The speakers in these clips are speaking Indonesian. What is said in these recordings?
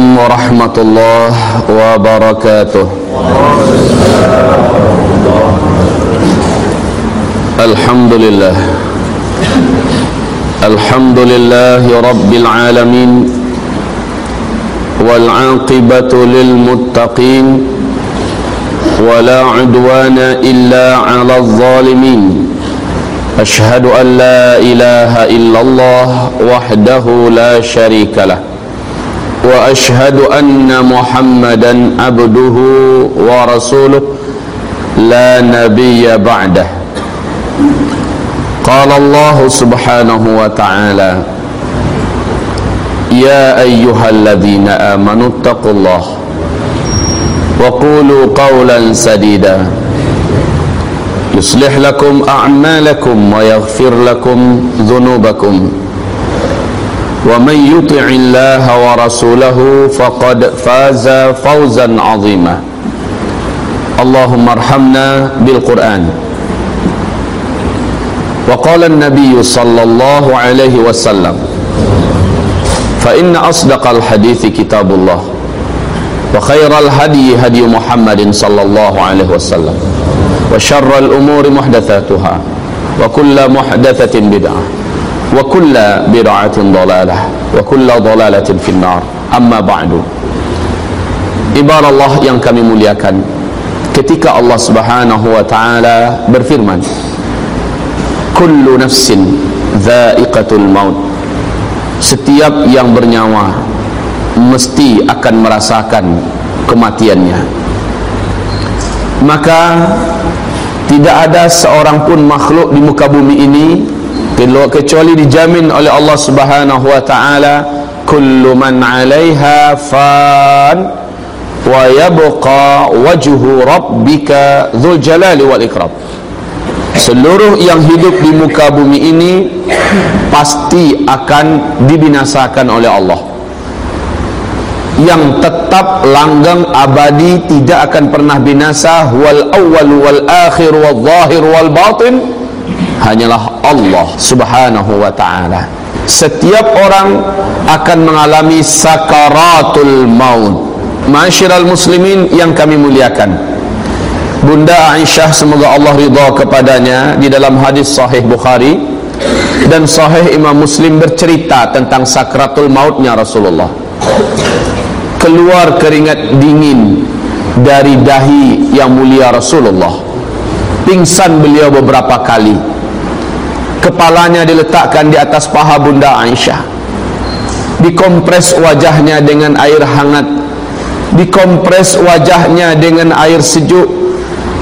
عليكم ورحمة الله وبركاته. الحمد لله. الحمد لله رب العالمين والعاقبة للمتقين ولا عدوان إلا على الظالمين. أشهد أن لا إله إلا الله وحده لا شريك له. وأشهد أن محمدا عبده ورسوله لا نبي بعده. قال الله سبحانه وتعالى يا أيها الذين آمنوا اتقوا الله وقولوا قولا سديدا. يصلح لكم أعمالكم ويغفر لكم ذنوبكم. ومن يطع الله ورسوله فقد فاز فوزا عظيما. اللهم ارحمنا بالقرآن. وقال النبي صلى الله عليه وسلم فإن أصدق الحديث كتاب الله وخير الهدي هدي محمد صلى الله عليه وسلم وشر الأمور محدثاتها وكل محدثة بدعة. وكل kulla bid'atin وكل ضلالة في النار أما بعد ba'du. Ibar Allah yang Allah subhanahu wa ta'ala berfirman kullu setiap yang bernyawa mesti akan merasakan kematiannya. Maka tidak ada seorang pun makhluk di muka bumi ini Kecuali dijamin oleh Allah subhanahu wa ta'ala Kullu man alaiha fan wa yabqa wajhu rabbika dzul jalali wal ikram. Seluruh yang hidup di muka bumi ini pasti akan dibinasakan oleh Allah. Yang tetap langgeng abadi tidak akan pernah binasa wal awwal wal akhir wal zahir wal batin hanyalah Allah subhanahu wa ta'ala. Setiap orang akan mengalami sakaratul maut. Masyiral muslimin yang kami muliakan. Bunda Aisyah semoga Allah ridha kepadanya Di dalam hadis sahih Bukhari Dan sahih Imam Muslim bercerita tentang sakratul mautnya Rasulullah. Keluar keringat dingin Dari dahi yang mulia Rasulullah. Pingsan beliau beberapa kali Kepalanya diletakkan di atas paha Bunda Aisyah. Dikompres wajahnya dengan air hangat. Dikompres wajahnya dengan air sejuk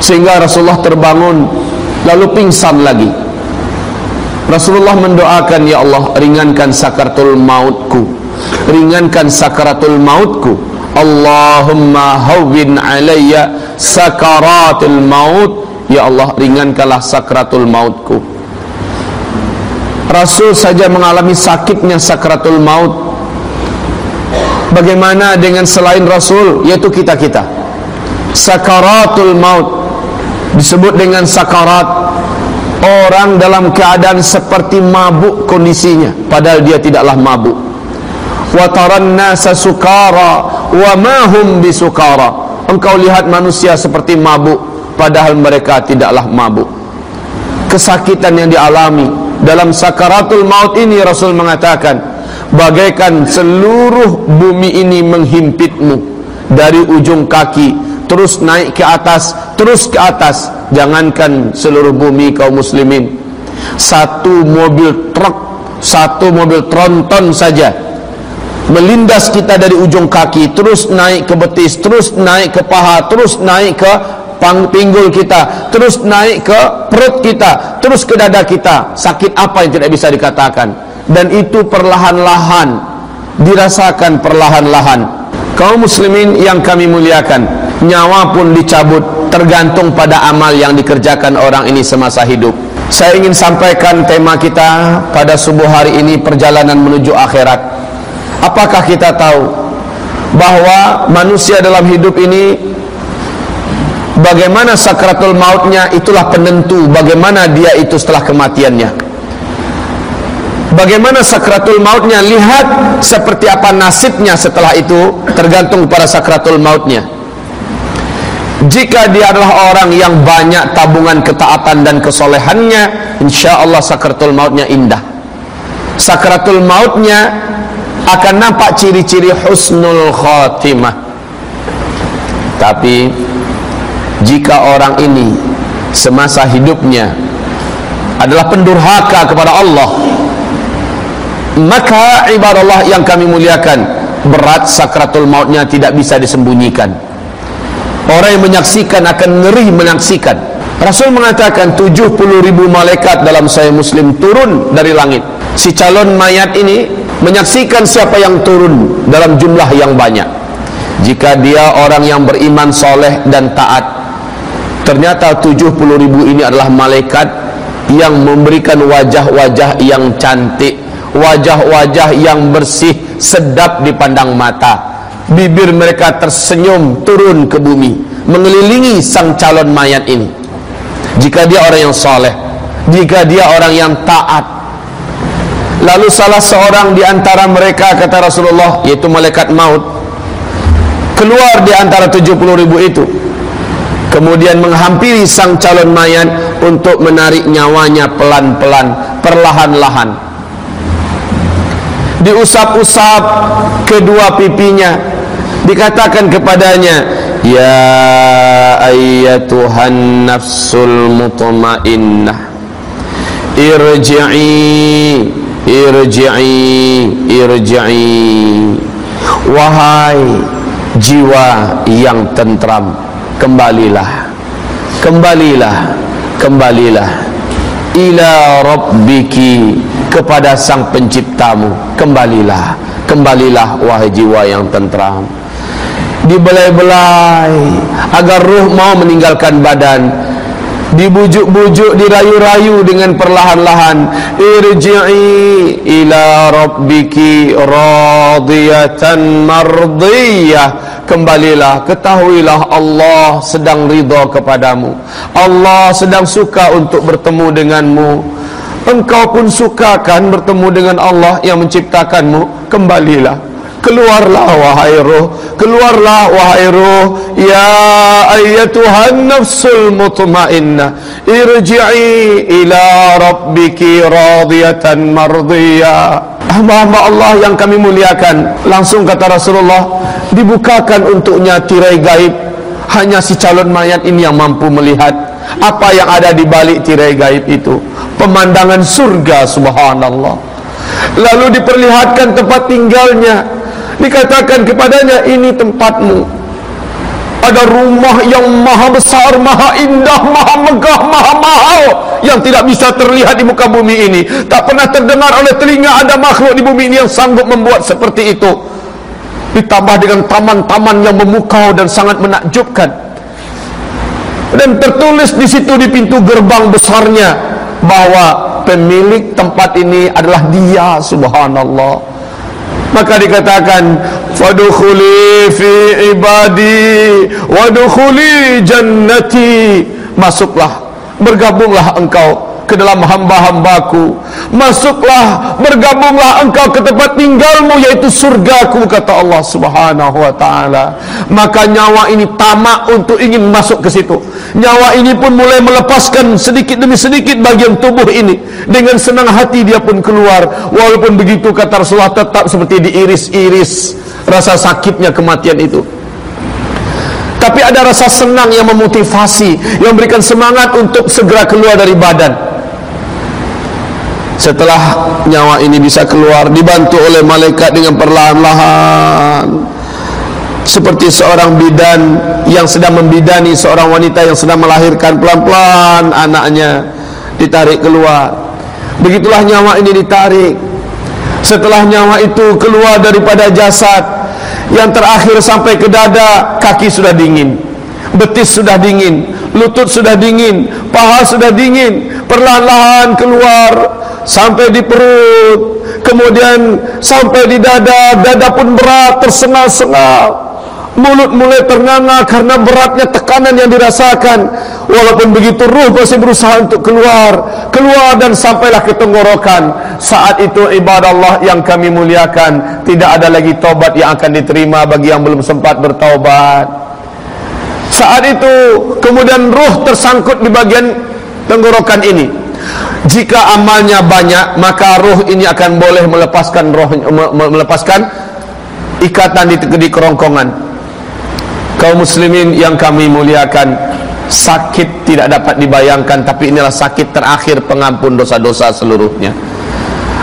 sehingga Rasulullah terbangun lalu pingsan lagi. Rasulullah mendoakan ya Allah ringankan sakaratul mautku ringankan sakaratul mautku. Allahumma hawwin alayya sakaratul maut. Ya Allah ringankanlah sakaratul mautku Rasul saja mengalami sakitnya sakaratul maut. Bagaimana dengan selain Rasul? Yaitu kita-kita Sakaratul maut. Disebut dengan sakarat. Orang dalam keadaan seperti mabuk kondisinya. Padahal dia tidaklah mabuk. Wataran nasa sukara Wa mahum bisukara. Engkau lihat manusia seperti mabuk Padahal mereka tidaklah mabuk. Kesakitan yang dialami Dalam sakaratul maut ini Rasul mengatakan bagaikan seluruh bumi ini menghimpitmu. Dari ujung kaki terus naik ke atas terus ke atas. Jangankan seluruh bumi kaum muslimin. Satu mobil truk satu mobil tronton saja. Melindas kita dari ujung kaki terus naik ke betis terus naik ke paha terus naik ke pinggul kita terus naik ke perut kita terus ke dada kita. Sakit apa yang tidak bisa dikatakan? Dan itu perlahan-lahan dirasakan perlahan-lahan. Kaum muslimin yang kami muliakan nyawa pun dicabut tergantung pada amal yang dikerjakan orang ini semasa hidup. Saya ingin sampaikan tema kita pada subuh hari ini perjalanan menuju akhirat. Apakah kita tahu bahwa manusia dalam hidup ini bagaimana sakratul mautnya itulah penentu bagaimana dia itu setelah kematiannya Bagaimana sakratul mautnya? Lihat seperti apa nasibnya setelah itu tergantung pada sakratul mautnya. Jika dia adalah orang yang banyak tabungan ketaatan dan kesolehannya, insya Allah sakratul mautnya indah. Sakratul mautnya akan nampak ciri-ciri husnul khotimah. Tapi jika orang ini semasa hidupnya adalah pendurhaka kepada Allah maka ibadah yang kami muliakan berat sakratul mautnya tidak bisa disembunyikan. Orang yang menyaksikan akan ngeri menyaksikan. Rasul mengatakan 70 ribu malaikat dalam saya muslim turun dari langit. Si calon mayat ini menyaksikan siapa yang turun dalam jumlah yang banyak. Jika dia orang yang beriman soleh dan taat ternyata 70 ribu ini adalah malaikat yang memberikan wajah-wajah yang cantik wajah-wajah yang bersih sedap dipandang mata. Bibir mereka tersenyum turun ke bumi mengelilingi sang calon mayat ini. Jika dia orang yang soleh jika dia orang yang taat lalu salah seorang di antara mereka kata Rasulullah yaitu malaikat maut keluar di antara 70 ribu itu kemudian menghampiri sang calon mayat untuk menarik nyawanya pelan-pelan perlahan-lahan. Diusap-usap kedua pipinya dikatakan kepadanya ya ayyatuhan nafsul mutmainnah irji'i irji'i irji'i. Wahai jiwa yang tentram kembalilah. Kembalilah. Kembalilah. Ila rabbiki kepada sang penciptamu. Kembalilah. Kembalilah wahai jiwa yang tentram. Dibelai-belai agar ruh mau meninggalkan badan. Dibujuk-bujuk dirayu-rayu dengan perlahan-lahan. Irji'i ila rabbiki radiyatan mardiyah kembalilah ketahuilah Allah sedang ridha kepadamu. Allah sedang suka untuk bertemu denganmu. Engkau pun sukakan bertemu dengan Allah yang menciptakanmu. Kembalilah. Keluarlah wahai roh. Keluarlah wahai roh. Ya ayyatuhan nafsul mutmainnah irji'i ila rabbiki radiyatan mardiyah hamba-hamba Allah yang kami muliakan langsung kata Rasulullah dibukakan untuknya tirai gaib. Hanya si calon mayat ini yang mampu melihat apa yang ada di balik tirai gaib itu. Pemandangan surga subhanallah. Lalu diperlihatkan tempat tinggalnya. Dikatakan kepadanya ini tempatmu ada rumah yang maha besar, maha indah, maha megah, maha mahal yang tidak bisa terlihat di muka bumi ini. Tak pernah terdengar oleh telinga ada makhluk di bumi ini yang sanggup membuat seperti itu. Ditambah dengan taman-taman yang memukau dan sangat menakjubkan. Dan tertulis di situ di pintu gerbang besarnya bahwa pemilik tempat ini adalah dia subhanallah maka dikatakan fadkhuli fi ibadi wadkhuli jannati. Masuklah bergabunglah engkau ke dalam hamba-hambaku. Masuklah bergabunglah engkau ke tempat tinggalmu yaitu surgaku kata Allah subhanahu wa ta'ala. Maka nyawa ini tamak untuk ingin masuk ke situ. Nyawa ini pun mulai melepaskan sedikit demi sedikit bagian tubuh ini. Dengan senang hati dia pun keluar. Walaupun begitu kata Rasulullah tetap seperti diiris-iris rasa sakitnya kematian itu. Tapi ada rasa senang yang memotivasi yang memberikan semangat untuk segera keluar dari badan setelah nyawa ini bisa keluar dibantu oleh malaikat dengan perlahan-lahan. Seperti seorang bidan yang sedang membidani seorang wanita yang sedang melahirkan pelan-pelan anaknya ditarik keluar. Begitulah nyawa ini ditarik. Setelah nyawa itu keluar daripada jasad yang terakhir sampai ke dada kaki sudah dingin betis sudah dingin lutut sudah dingin paha sudah dingin perlahan-lahan keluar sampai di perut. Kemudian sampai di dada dada pun berat tersengal-sengal. Mulut mulai ternganga karena beratnya tekanan yang dirasakan. Walaupun begitu ruh masih berusaha untuk keluar keluar dan sampailah ke tenggorokan. Saat itu ibadah Allah yang kami muliakan tidak ada lagi taubat yang akan diterima bagi yang belum sempat bertaubat saat itu kemudian ruh tersangkut di bagian tenggorokan ini. Jika amalnya banyak maka ruh ini akan boleh melepaskan roh melepaskan ikatan di, di kerongkongan. Kaum muslimin yang kami muliakan sakit tidak dapat dibayangkan tapi inilah sakit terakhir pengampun dosa-dosa seluruhnya.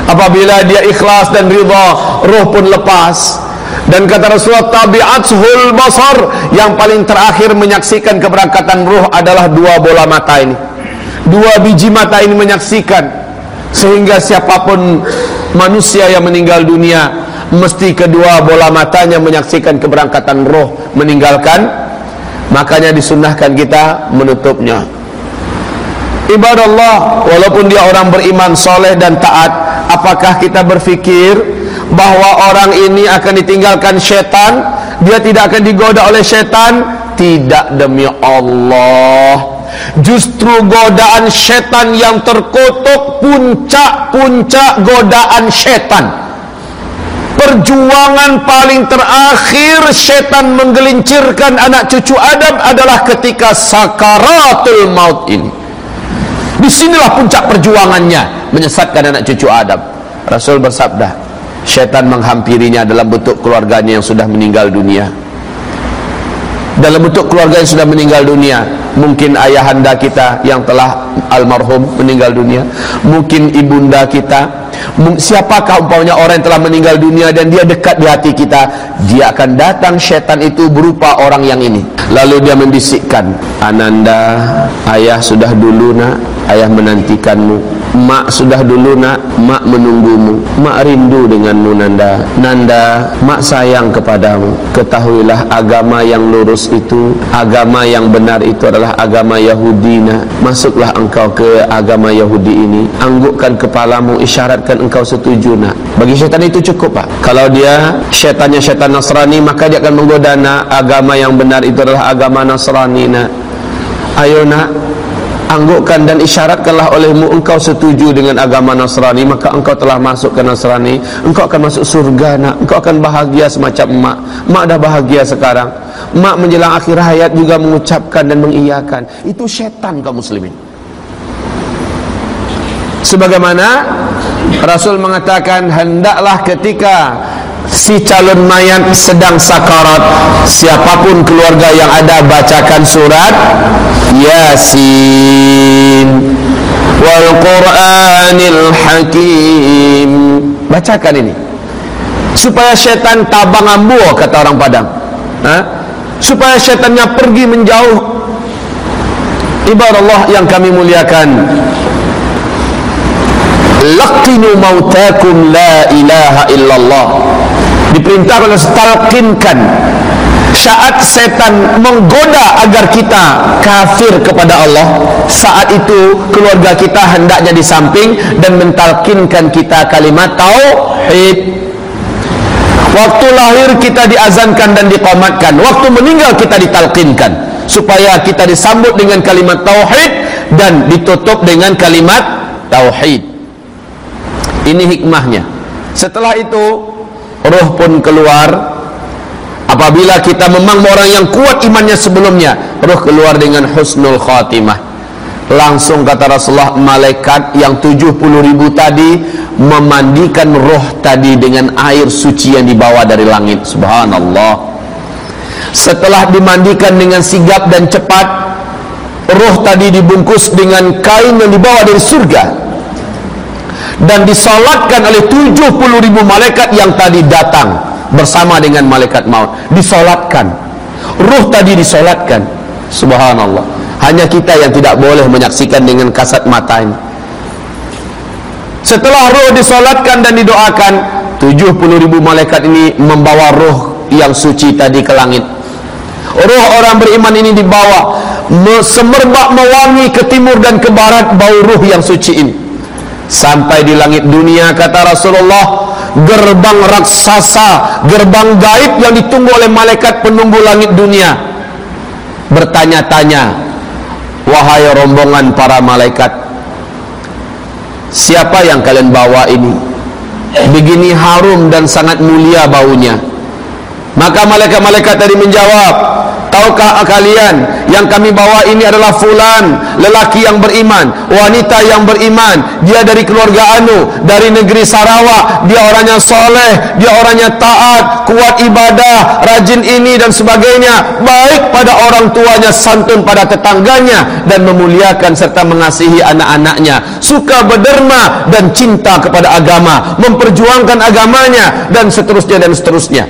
Apabila dia ikhlas dan ridha roh pun lepas dan kata Rasulullah tabi'atul basar. Yang paling terakhir menyaksikan keberangkatan roh adalah dua bola mata ini. Dua biji mata ini menyaksikan. Sehingga siapa pun manusia yang meninggal dunia mesti kedua bola matanya menyaksikan keberangkatan roh meninggalkan. Makanya disunahkan kita menutupnya ibadah Allah walaupun dia orang beriman soleh dan taat apakah kita berfikir bahwa orang ini akan ditinggalkan setan? Dia tidak akan digoda oleh setan? Tidak demi Allah. Justru godaan setan yang terkutuk puncak-puncak godaan setan. Perjuangan paling terakhir setan menggelincirkan anak cucu Adam adalah ketika sakaratul maut ini. Di sinilah puncak perjuangannya menyesatkan anak cucu Adam. Rasul bersabda, setan menghampirinya dalam bentuk keluarganya yang sudah meninggal dunia. Dalam bentuk keluarga yang sudah meninggal dunia, mungkin ayahanda kita yang telah almarhum meninggal dunia, mungkin ibunda kita, siapakah umpamanya orang yang telah meninggal dunia dan dia dekat di hati kita dia akan datang syaitan itu berupa orang yang ini lalu dia membisikkan Ananda ayah sudah dulu nak ayah menantikanmu. Mak sudah dulu nak Mak menunggumu. Mak rindu denganmu Nanda. Nanda Mak sayang kepadamu. Ketahuilah agama yang lurus itu Agama yang benar itu adalah agama Yahudi nak. Masuklah engkau ke agama Yahudi ini. Anggukkan kepalamu Isyaratkan engkau setuju nak. Bagi syaitan itu cukup pak. Kalau dia syaitannya syaitan Nasrani Maka dia akan menggoda nak. Agama yang benar itu adalah agama Nasrani nak. Ayo nak anggukkan dan isyaratkanlah olehmu engkau setuju dengan agama Nasrani maka engkau telah masuk ke Nasrani. Engkau akan masuk surga nak. Engkau akan bahagia semacam mak. Mak dah bahagia sekarang. Mak menjelang akhir hayat juga mengucapkan dan mengiyakan. Itu syaitan kaum muslimin. Sebagaimana Rasul mengatakan hendaklah ketika si calon mayat sedang sakarat siapapun keluarga yang ada bacakan surat Yasin. Wal Qur'anil Hakim. Bacakan ini. Supaya syaitan tabang ambu kata orang Padang. Ha? supaya syaitannya pergi menjauh. Ibarat Allah yang kami muliakan. Laqinu mautakum la ilaha illallah diperintah oleh talqinkan saat setan menggoda agar kita kafir kepada Allah saat itu keluarga kita hendaknya di samping dan mentalkinkan kita kalimat tauhid. Waktu lahir kita diazankan dan diqamatkan waktu meninggal kita ditalkinkan supaya kita disambut dengan kalimat tauhid dan ditutup dengan kalimat tauhid. Ini hikmahnya. Setelah itu roh pun keluar. Apabila kita memang orang yang kuat imannya sebelumnya, roh keluar dengan husnul khatimah. Langsung kata Rasulullah malaikat yang 70 ribu tadi memandikan roh tadi dengan air suci yang dibawa dari langit. Subhanallah. Setelah dimandikan dengan sigap dan cepat, roh tadi dibungkus dengan kain yang dibawa dari surga dan disolatkan oleh 70 ribu malaikat yang tadi datang bersama dengan malaikat maut. Disolatkan. Ruh tadi disolatkan. Subhanallah. Hanya kita yang tidak boleh menyaksikan dengan kasat mata ini. Setelah ruh disolatkan dan didoakan 70 ribu malaikat ini membawa ruh yang suci tadi ke langit. Ruh orang beriman ini dibawa semerbak mewangi ke timur dan ke barat bau ruh yang suci ini sampai di langit dunia kata Rasulullah gerbang raksasa gerbang gaib yang ditunggu oleh malaikat penunggu langit dunia. Bertanya-tanya wahai rombongan para malaikat siapa yang kalian bawa ini? Begini harum dan sangat mulia baunya. Maka malaikat-malaikat tadi menjawab Tahukah kalian yang kami bawa ini adalah fulan lelaki yang beriman, wanita yang beriman. Dia dari keluarga Anu, dari negeri Sarawak. Dia orangnya soleh, dia orangnya taat, kuat ibadah, rajin ini dan sebagainya. Baik pada orang tuanya, santun pada tetangganya dan memuliakan serta mengasihi anak-anaknya. Suka berderma dan cinta kepada agama, memperjuangkan agamanya dan seterusnya dan seterusnya.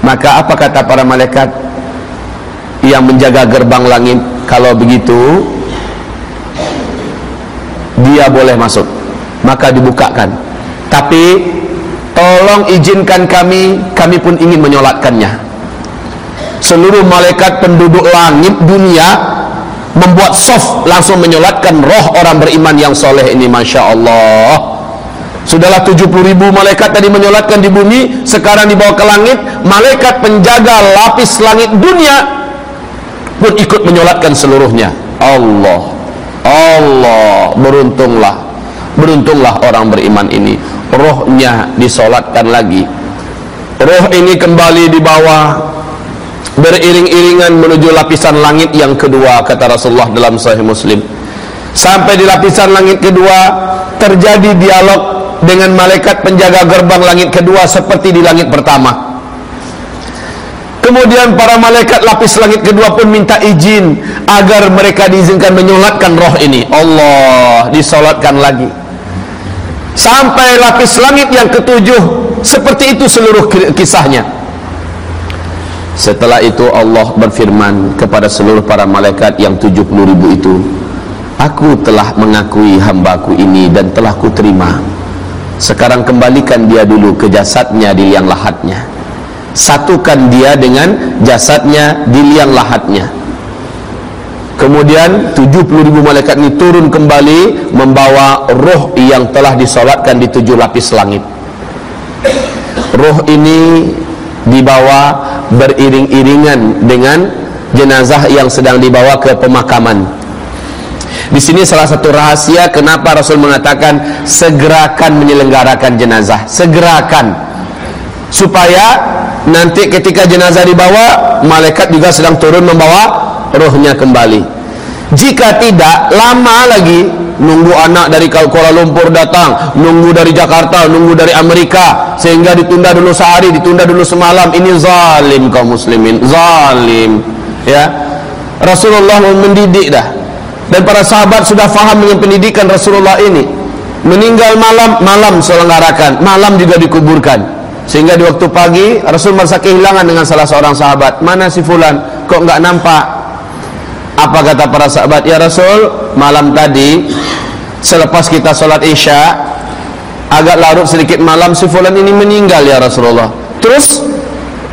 Maka apa kata para malaikat? Yang menjaga gerbang langit kalau begitu dia boleh masuk. Maka dibukakan. Tapi tolong izinkan kami kami pun ingin menyolatkannya. Seluruh malaikat penduduk langit dunia membuat soft langsung menyolatkan roh orang beriman yang soleh ini Masya Allah. Sudahlah 70 ribu malaikat tadi menyolatkan di bumi Sekarang dibawa ke langit Malaikat penjaga lapis langit dunia pun ikut menyolatkan seluruhnya. Allah Allah beruntunglah beruntunglah orang beriman ini. Rohnya disolatkan lagi. Roh ini kembali di bawah beriring-iringan menuju lapisan langit yang kedua kata Rasulullah dalam sahih muslim. Sampai di lapisan langit kedua terjadi dialog dengan malaikat penjaga gerbang langit kedua seperti di langit pertama Kemudian para malaikat lapis langit kedua pun minta izin agar mereka diizinkan menyolatkan roh ini. Allah disolatkan lagi. Sampai lapis langit yang ketujuh seperti itu seluruh kisahnya. Setelah itu Allah berfirman kepada seluruh para malaikat yang 70 ribu itu Aku telah mengakui hambaku ini dan telah kuterima Sekarang kembalikan dia dulu ke jasadnya di liang lahatnya satukan dia dengan jasadnya di liang lahatnya. Kemudian 70 ribu malaikat ini turun kembali membawa roh yang telah disolatkan di tujuh lapis langit. Roh ini dibawa beriring-iringan dengan jenazah yang sedang dibawa ke pemakaman. Di sini salah satu rahasia kenapa Rasul mengatakan segerakan menyelenggarakan jenazah segerakan. Supaya nanti ketika jenazah dibawa malaikat juga sedang turun membawa rohnya kembali. Jika tidak lama lagi nunggu anak dari Kuala Lumpur datang nunggu dari Jakarta nunggu dari Amerika sehingga ditunda dulu sehari ditunda dulu semalam. Ini zalim kaum muslimin zalim ya. Rasulullah mendidik dah. Dan para sahabat sudah faham dengan pendidikan Rasulullah ini. Meninggal malam malam selenggarakan malam juga dikuburkan sehingga di waktu pagi Rasul merasa kehilangan dengan salah seorang sahabat. Mana si fulan? Kok enggak nampak? Apa kata para sahabat? Ya Rasul, malam tadi selepas kita sholat Isya agak larut sedikit malam si fulan ini meninggal ya Rasulullah. Terus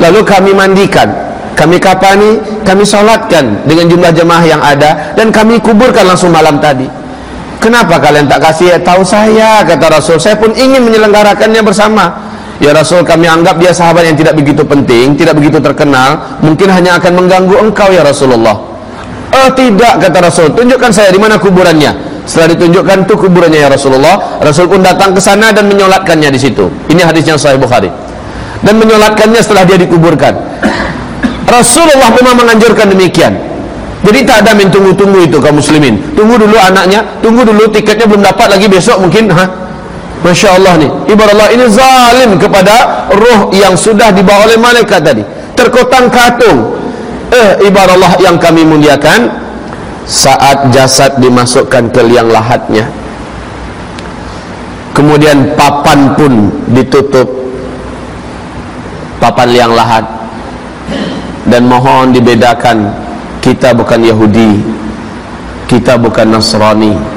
lalu kami mandikan. Kami kapani, kami sholatkan dengan jumlah jemaah yang ada dan kami kuburkan langsung malam tadi. Kenapa kalian tak kasih tahu saya kata Rasul? Saya pun ingin menyelenggarakannya bersama. Ya Rasul kami anggap dia sahabat yang tidak begitu penting Tidak begitu terkenal. Mungkin hanya akan mengganggu engkau ya Rasulullah. Oh tidak kata Rasul. Tunjukkan saya di mana kuburannya. Setelah ditunjukkan itu kuburannya ya Rasulullah Rasul pun datang ke sana dan menyolatkannya di situ. Ini hadis yang sahih Bukhari. Dan menyolatkannya setelah dia dikuburkan. Rasulullah memang menganjurkan demikian. Jadi tak ada main tunggu-tunggu itu kaum muslimin. Tunggu dulu anaknya Tunggu dulu tiketnya belum dapat lagi besok mungkin ha? Masya Allah ni. Ibarat Allah ini zalim kepada roh yang sudah dibawa oleh malaikat tadi. Terkotang katung. Eh ibarat Allah yang kami muliakan Saat jasad dimasukkan ke liang lahatnya. Kemudian papan pun ditutup. Papan liang lahat. Dan mohon dibedakan Kita bukan Yahudi Kita bukan Nasrani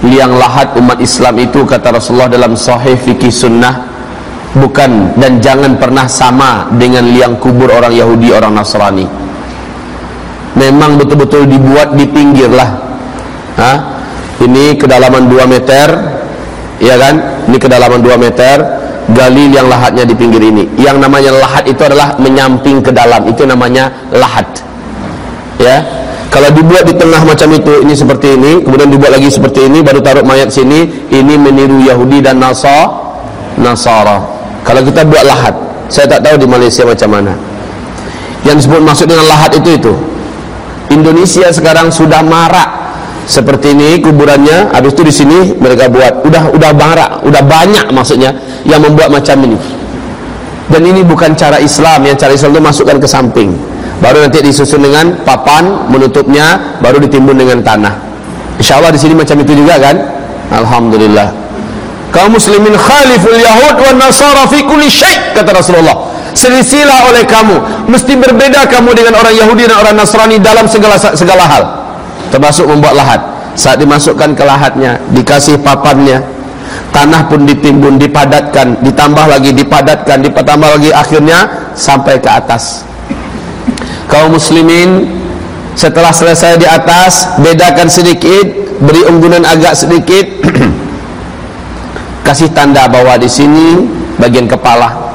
liang lahat umat Islam itu kata Rasulullah dalam sahih fikih sunnah bukan dan jangan pernah sama dengan liang kubur orang Yahudi orang Nasrani. Memang betul-betul dibuat di pinggir lah ha? ini kedalaman 2 meter ya kan? Ini kedalaman 2 meter gali yang lahatnya di pinggir ini. Yang namanya lahat itu adalah menyamping ke dalam itu namanya lahat. Ya kalau dibuat di tengah macam itu ini seperti ini kemudian dibuat lagi seperti ini baru taruh mayat sini ini meniru Yahudi dan Nasara Nasara. Kalau kita buat lahat saya tak tahu di Malaysia macam mana. Yang disebut maksud dengan lahat itu itu. Indonesia sekarang sudah marak. Seperti ini kuburannya habis itu di sini mereka buat. Udah udah barak udah banyak maksudnya yang membuat macam ini. Dan ini bukan cara Islam yang cara Islam itu masukkan ke samping baru nanti disusun dengan papan menutupnya baru ditimbun dengan tanah. Insya Allah di sini macam itu juga kan? Alhamdulillah. Kaum muslimin khaliful yahud wa nasara fi kulli kata Rasulullah. Selisilah oleh kamu. Mesti berbeda kamu dengan orang Yahudi dan orang Nasrani dalam segala segala hal. Termasuk membuat lahat. Saat dimasukkan ke lahatnya dikasih papannya tanah pun ditimbun dipadatkan ditambah lagi dipadatkan ditambah lagi akhirnya sampai ke atas kaum muslimin setelah selesai di atas bedakan sedikit beri unggunan agak sedikit kasih tanda bahwa di sini bagian kepala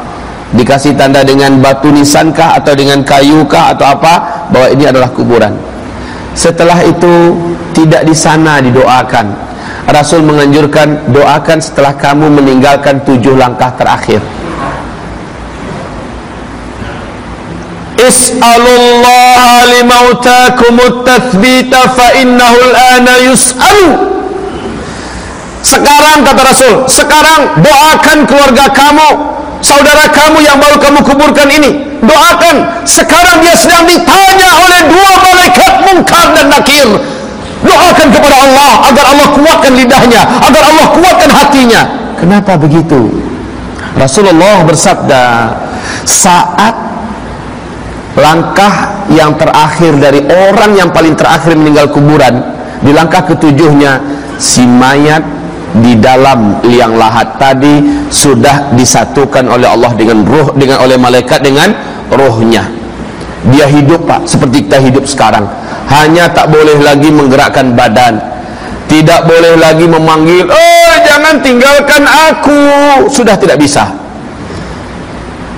dikasih tanda dengan batu nisankah atau dengan kayukah atau apa bahwa ini adalah kuburan setelah itu tidak di sana didoakan. Rasul menganjurkan doakan setelah kamu meninggalkan tujuh langkah terakhir. Is'alullah limautakum at-tathbita fa innahu al-ana yus'alu. Sekarang kata Rasul, sekarang doakan keluarga kamu, saudara kamu yang baru kamu kuburkan ini. Doakan sekarang dia sedang ditanya oleh dua malaikat mungkar dan nakir. Doakan kepada Allah agar Allah kuatkan lidahnya agar Allah kuatkan hatinya. Kenapa begitu? Rasulullah bersabda saat langkah yang terakhir dari orang yang paling terakhir meninggal kuburan di langkah ketujuhnya si mayat di dalam liang lahat tadi sudah disatukan oleh Allah dengan ruh dengan oleh malaikat dengan rohnya dia hidup pak seperti kita hidup sekarang. Hanya tak boleh lagi menggerakkan badan. Tidak boleh lagi memanggil oh jangan tinggalkan aku. Sudah tidak bisa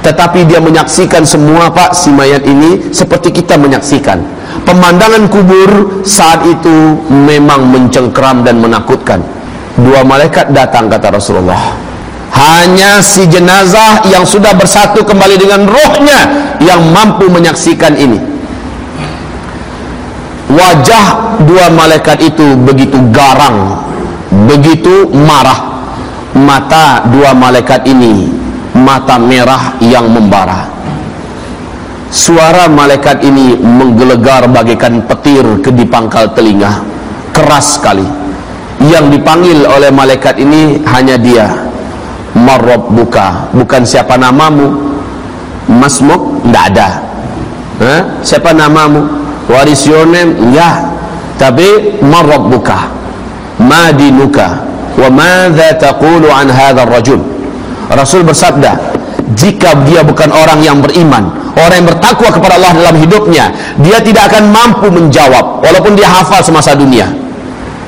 tetapi dia menyaksikan semua pak si mayat ini seperti kita menyaksikan. Pemandangan kubur saat itu memang mencengkram dan menakutkan. Dua malaikat datang kata Rasulullah. Hanya si jenazah yang sudah bersatu kembali dengan rohnya yang mampu menyaksikan ini. Wajah dua malaikat itu begitu garang begitu marah. Mata dua malaikat ini mata merah yang membara. Suara malaikat ini menggelegar bagaikan petir ke di pangkal telinga. Keras sekali. Yang dipanggil oleh malaikat ini hanya dia. Marrob buka bukan siapa namamu. Masmuk tidak ada. Siapa namamu? Waris yonem ya. Tapi marrob buka madinuka wa madha taqulu an hadha rajul Rasul bersabda jika dia bukan orang yang beriman orang yang bertakwa kepada Allah dalam hidupnya dia tidak akan mampu menjawab walaupun dia hafal semasa dunia.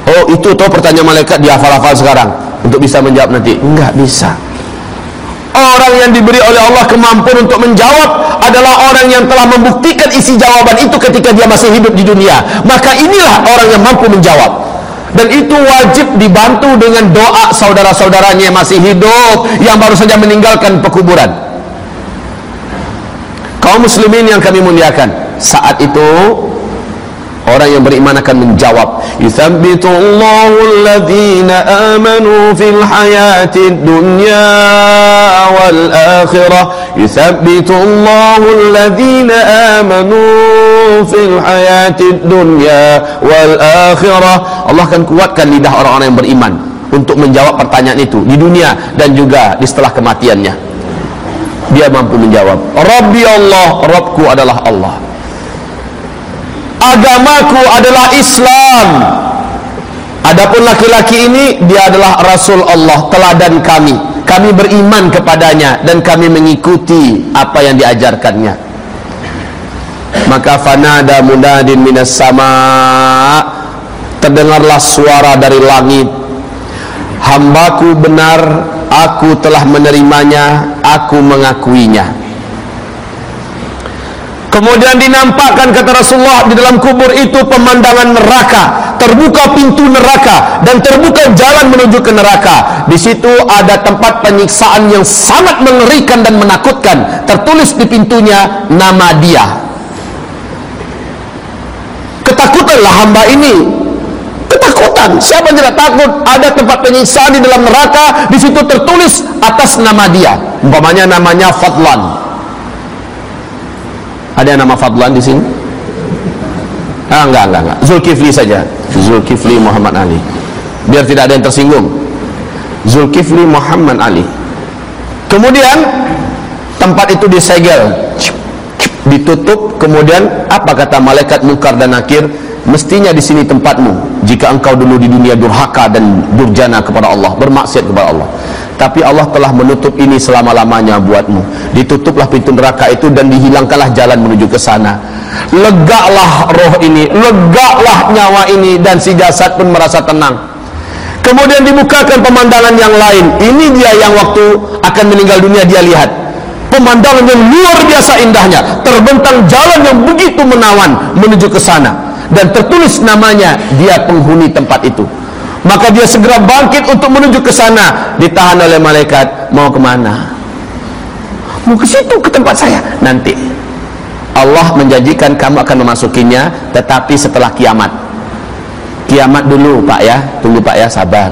Oh itu tuh pertanyaan malaikat dia hafal-hafal sekarang untuk bisa menjawab nanti. Enggak bisa. Orang yang diberi oleh Allah kemampuan untuk menjawab adalah orang yang telah membuktikan isi jawaban itu ketika dia masih hidup di dunia. Maka inilah orang yang mampu menjawab dan itu wajib dibantu dengan doa saudara-saudaranya yang masih hidup yang baru saja meninggalkan pekuburan. Kaum muslimin yang kami muliakan saat itu Orang yang beriman akan menjawab Yuthabbitu Allahu alladhina amanu fil hayati dunya wal akhirah Allahu alladhina amanu fil hayati dunya wal akhirah Allah akan kuatkan lidah orang-orang yang beriman Untuk menjawab pertanyaan itu Di dunia dan juga di setelah kematiannya. Dia mampu menjawab Rabbi Allah, Rabbku adalah Allah. Agamaku adalah Islam. Adapun laki-laki ini dia adalah Rasul Allah teladan kami kami beriman kepadanya dan kami mengikuti apa yang diajarkannya. Maka fanada munadin minas sama. Terdengarlah suara dari langit. Hambaku benar aku telah menerimanya aku mengakuinya Kemudian dinampakkan kata Rasulullah di dalam kubur itu pemandangan neraka, terbuka pintu neraka dan terbuka jalan menuju ke neraka. Di situ ada tempat penyiksaan yang sangat mengerikan dan menakutkan. Tertulis di pintunya nama dia. Ketakutanlah hamba ini. Ketakutan. Siapa yang tidak takut? Ada tempat penyiksaan di dalam neraka. Di situ tertulis atas nama dia. Umpamanya namanya Fadlan. Ada nama Fadlan di sini? Ah, enggak, enggak, enggak. Zulkifli saja. Zulkifli Muhammad Ali. Biar tidak ada yang tersinggung. Zulkifli Muhammad Ali. Kemudian tempat itu disegel, ditutup. Kemudian apa kata malaikat Munkar dan Nakir? Mestinya di sini tempatmu. Jika engkau dulu di dunia durhaka dan durjana kepada Allah, bermaksiat kepada Allah tapi Allah telah menutup ini selama-lamanya buatmu. Ditutuplah pintu neraka itu dan dihilangkanlah jalan menuju ke sana. Legalah roh ini legalah nyawa ini dan si jasad pun merasa tenang. Kemudian dibukakan pemandangan yang lain. Ini dia yang waktu akan meninggal dunia dia lihat. Pemandangan yang luar biasa indahnya. Terbentang jalan yang begitu menawan menuju ke sana. Dan tertulis namanya dia penghuni tempat itu maka dia segera bangkit untuk menuju ke sana. Ditahan oleh malaikat. Mau ke mana mau ke situ ke tempat saya. Nanti. Allah menjanjikan kamu akan memasukinya tetapi setelah kiamat. Kiamat dulu pak ya. Tunggu pak ya. Sabar